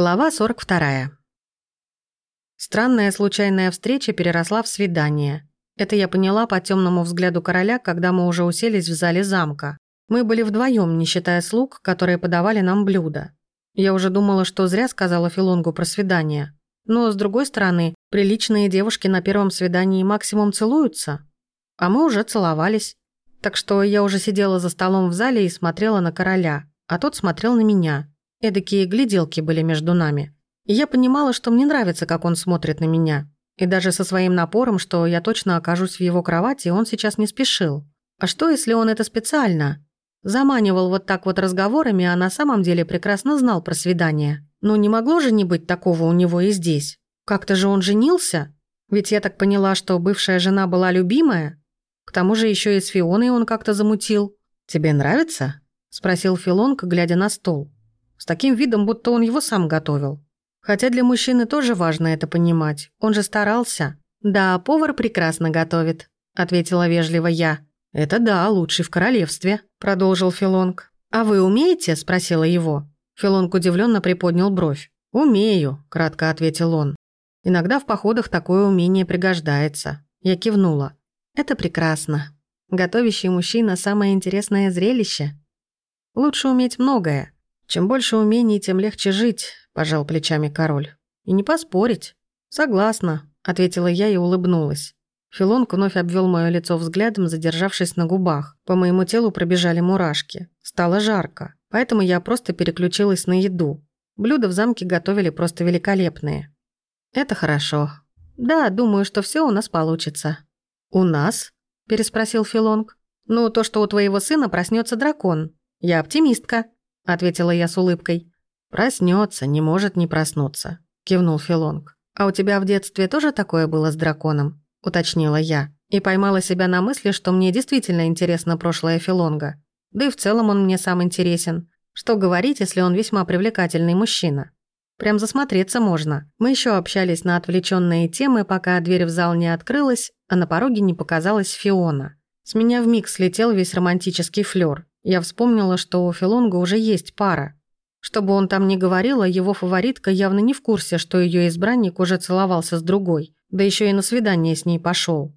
Глава 42. Странная случайная встреча переросла в свидание. Это я поняла по темному взгляду короля, когда мы уже уселись в зале замка. Мы были вдвоем, не считая слуг, которые подавали нам блюда. Я уже думала, что зря сказала Филонгу про свидание. Но, с другой стороны, приличные девушки на первом свидании максимум целуются. А мы уже целовались. Так что я уже сидела за столом в зале и смотрела на короля, а тот смотрел на меня. Эдакие гляделки были между нами. И я понимала, что мне нравится, как он смотрит на меня. И даже со своим напором, что я точно окажусь в его кровати, он сейчас не спешил. А что, если он это специально? Заманивал вот так вот разговорами, а на самом деле прекрасно знал про свидание. Но не могло же не быть такого у него и здесь. Как-то же он женился? Ведь я так поняла, что бывшая жена была любимая. К тому же еще и с Фионой он как-то замутил. «Тебе нравится?» – спросил Филонг, глядя на стол. С таким видом, будто он его сам готовил. Хотя для мужчины тоже важно это понимать. Он же старался. «Да, повар прекрасно готовит», — ответила вежливо я. «Это да, лучший в королевстве», — продолжил Филонг. «А вы умеете?» — спросила его. Филонг удивленно приподнял бровь. «Умею», — кратко ответил он. «Иногда в походах такое умение пригождается». Я кивнула. «Это прекрасно. Готовящий мужчина – самое интересное зрелище. Лучше уметь многое, «Чем больше умений, тем легче жить», – пожал плечами король. «И не поспорить». «Согласна», – ответила я и улыбнулась. Филонг вновь обвел мое лицо взглядом, задержавшись на губах. По моему телу пробежали мурашки. Стало жарко, поэтому я просто переключилась на еду. Блюда в замке готовили просто великолепные. «Это хорошо. Да, думаю, что все у нас получится». «У нас?» – переспросил Филонг. «Ну, то, что у твоего сына проснется дракон. Я оптимистка». – ответила я с улыбкой. «Проснется, не может не проснуться», – кивнул Филонг. «А у тебя в детстве тоже такое было с драконом?» – уточнила я. И поймала себя на мысли, что мне действительно интересно прошлое Филонга. Да и в целом он мне сам интересен. Что говорить, если он весьма привлекательный мужчина? Прям засмотреться можно. Мы еще общались на отвлеченные темы, пока дверь в зал не открылась, а на пороге не показалась Фиона. С меня вмиг слетел весь романтический флёр. Я вспомнила, что у Филонга уже есть пара. Что бы он там ни говорил, а его фаворитка явно не в курсе, что ее избранник уже целовался с другой, да еще и на свидание с ней пошел.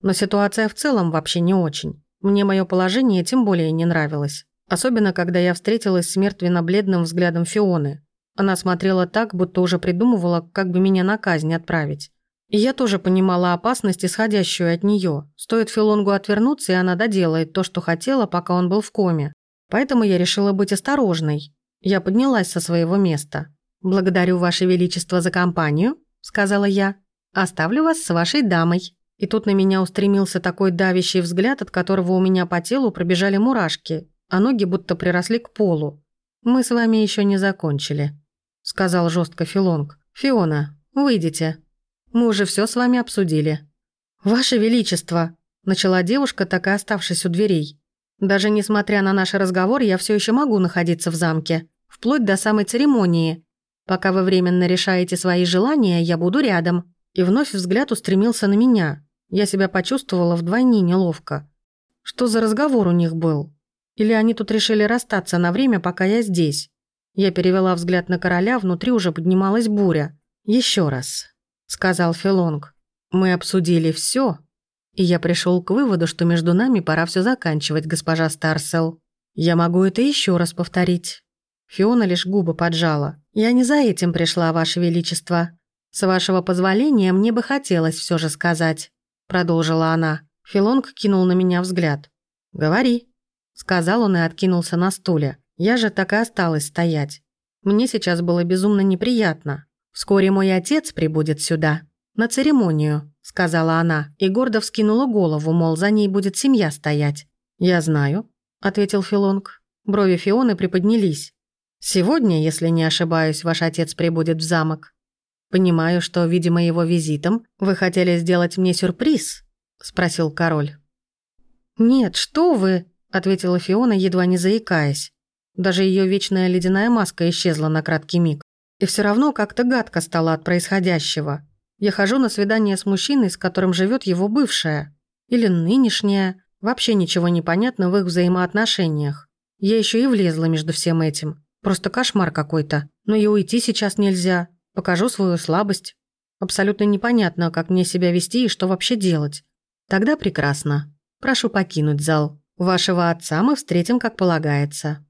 Но ситуация в целом вообще не очень. Мне мое положение тем более не нравилось. Особенно, когда я встретилась с мертвенно-бледным взглядом Фионы. Она смотрела так, будто уже придумывала, как бы меня на казнь отправить. И я тоже понимала опасность, исходящую от нее. Стоит Филонгу отвернуться, и она доделает то, что хотела, пока он был в коме. Поэтому я решила быть осторожной. Я поднялась со своего места. «Благодарю, Ваше Величество, за компанию», — сказала я. «Оставлю вас с вашей дамой». И тут на меня устремился такой давящий взгляд, от которого у меня по телу пробежали мурашки, а ноги будто приросли к полу. «Мы с вами еще не закончили», — сказал жестко Филонг. «Фиона, выйдите». Мы уже все с вами обсудили». «Ваше Величество», – начала девушка, так и оставшись у дверей. «Даже несмотря на наш разговор, я все еще могу находиться в замке, вплоть до самой церемонии. Пока вы временно решаете свои желания, я буду рядом». И вновь взгляд устремился на меня. Я себя почувствовала вдвойне неловко. Что за разговор у них был? Или они тут решили расстаться на время, пока я здесь? Я перевела взгляд на короля, внутри уже поднималась буря. Еще раз сказал Филонг. Мы обсудили все, и я пришел к выводу, что между нами пора все заканчивать, госпожа Старсел. Я могу это еще раз повторить. Фиона лишь губы поджала. Я не за этим пришла, ваше величество. С вашего позволения, мне бы хотелось все же сказать, продолжила она. Филонг кинул на меня взгляд. Говори, сказал он и откинулся на стуле. Я же так и осталась стоять. Мне сейчас было безумно неприятно. «Вскоре мой отец прибудет сюда, на церемонию», — сказала она, и гордо вскинула голову, мол, за ней будет семья стоять. «Я знаю», — ответил Филонг. Брови Фионы приподнялись. «Сегодня, если не ошибаюсь, ваш отец прибудет в замок. Понимаю, что, видимо, его визитом вы хотели сделать мне сюрприз», — спросил король. «Нет, что вы», — ответила Фиона, едва не заикаясь. Даже ее вечная ледяная маска исчезла на краткий миг. И все равно как-то гадко стало от происходящего. Я хожу на свидание с мужчиной, с которым живет его бывшая. Или нынешняя. Вообще ничего не понятно в их взаимоотношениях. Я еще и влезла между всем этим. Просто кошмар какой-то. Но и уйти сейчас нельзя. Покажу свою слабость. Абсолютно непонятно, как мне себя вести и что вообще делать. Тогда прекрасно. Прошу покинуть зал. Вашего отца мы встретим, как полагается.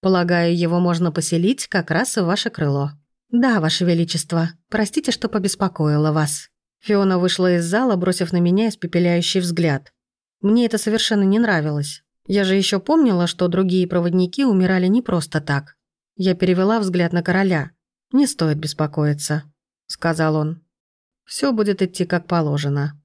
Полагаю, его можно поселить как раз в ваше крыло. Да, ваше величество. Простите, что побеспокоила вас. Фиона вышла из зала, бросив на меня испепеляющий взгляд. Мне это совершенно не нравилось. Я же еще помнила, что другие проводники умирали не просто так. Я перевела взгляд на короля. «Не стоит беспокоиться», — сказал он. Все будет идти как положено.